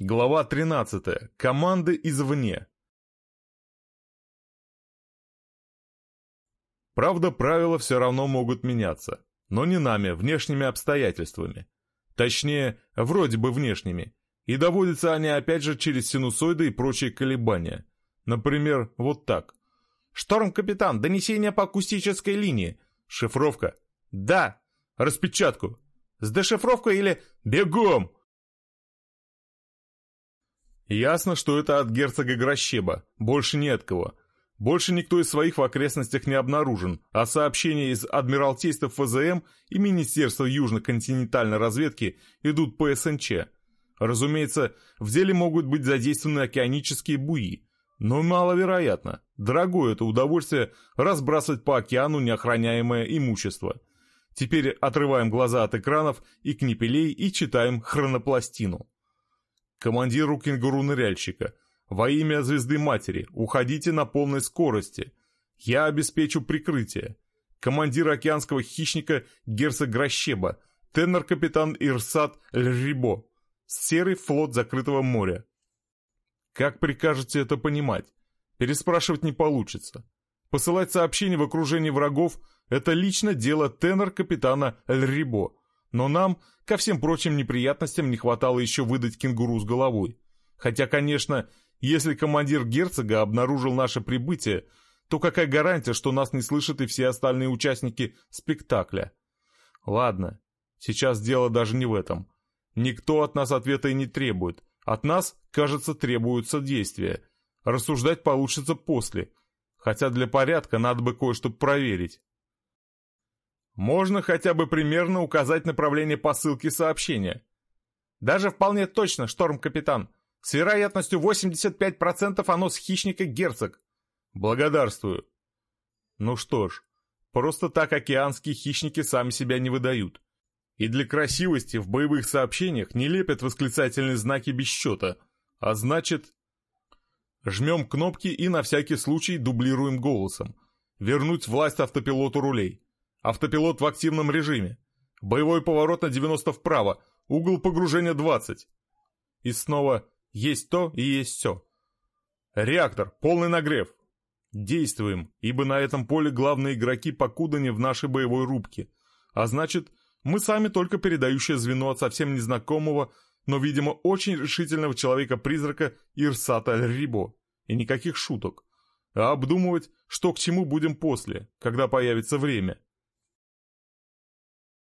Глава 13. Команды извне. Правда, правила все равно могут меняться, но не нами, внешними обстоятельствами. Точнее, вроде бы внешними. И доводятся они опять же через синусоиды и прочие колебания. Например, вот так. «Шторм-капитан, донесение по акустической линии». Шифровка. «Да». Распечатку. С дешифровкой или «Бегом!» Ясно, что это от герцога Грощеба, больше не от кого. Больше никто из своих в окрестностях не обнаружен, а сообщения из Адмиралтейства ФЗМ и Министерства Южно-континентальной разведки идут по СНЧ. Разумеется, в деле могут быть задействованы океанические буи, но маловероятно. Дорогое это удовольствие разбрасывать по океану неохраняемое имущество. Теперь отрываем глаза от экранов и книпелей и читаем хронопластину командиру кенгуру-ныряльщика. Во имя звезды матери, уходите на полной скорости. Я обеспечу прикрытие. Командир океанского хищника герцог Грощеба, тенор-капитан Ирсат Льрибо. Серый флот закрытого моря. Как прикажете это понимать? Переспрашивать не получится. Посылать сообщения в окружении врагов – это лично дело тенор-капитана Льрибо. Но нам, ко всем прочим неприятностям, не хватало еще выдать кенгуру с головой. Хотя, конечно, если командир герцога обнаружил наше прибытие, то какая гарантия, что нас не слышат и все остальные участники спектакля? Ладно, сейчас дело даже не в этом. Никто от нас ответа и не требует. От нас, кажется, требуются действия. Рассуждать получится после. Хотя для порядка надо бы кое-что проверить. Можно хотя бы примерно указать направление посылки сообщения. Даже вполне точно, шторм-капитан. С вероятностью 85% оно с хищника герцог. Благодарствую. Ну что ж, просто так океанские хищники сами себя не выдают. И для красивости в боевых сообщениях не лепят восклицательные знаки без счета. А значит... Жмем кнопки и на всякий случай дублируем голосом. Вернуть власть автопилоту рулей. Автопилот в активном режиме. Боевой поворот на 90 вправо. Угол погружения 20. И снова есть то и есть все. Реактор, полный нагрев. Действуем, ибо на этом поле главные игроки покуда не в нашей боевой рубке. А значит, мы сами только передающее звено от совсем незнакомого, но, видимо, очень решительного человека-призрака Ирсата Рибо. И никаких шуток. А обдумывать, что к чему будем после, когда появится время.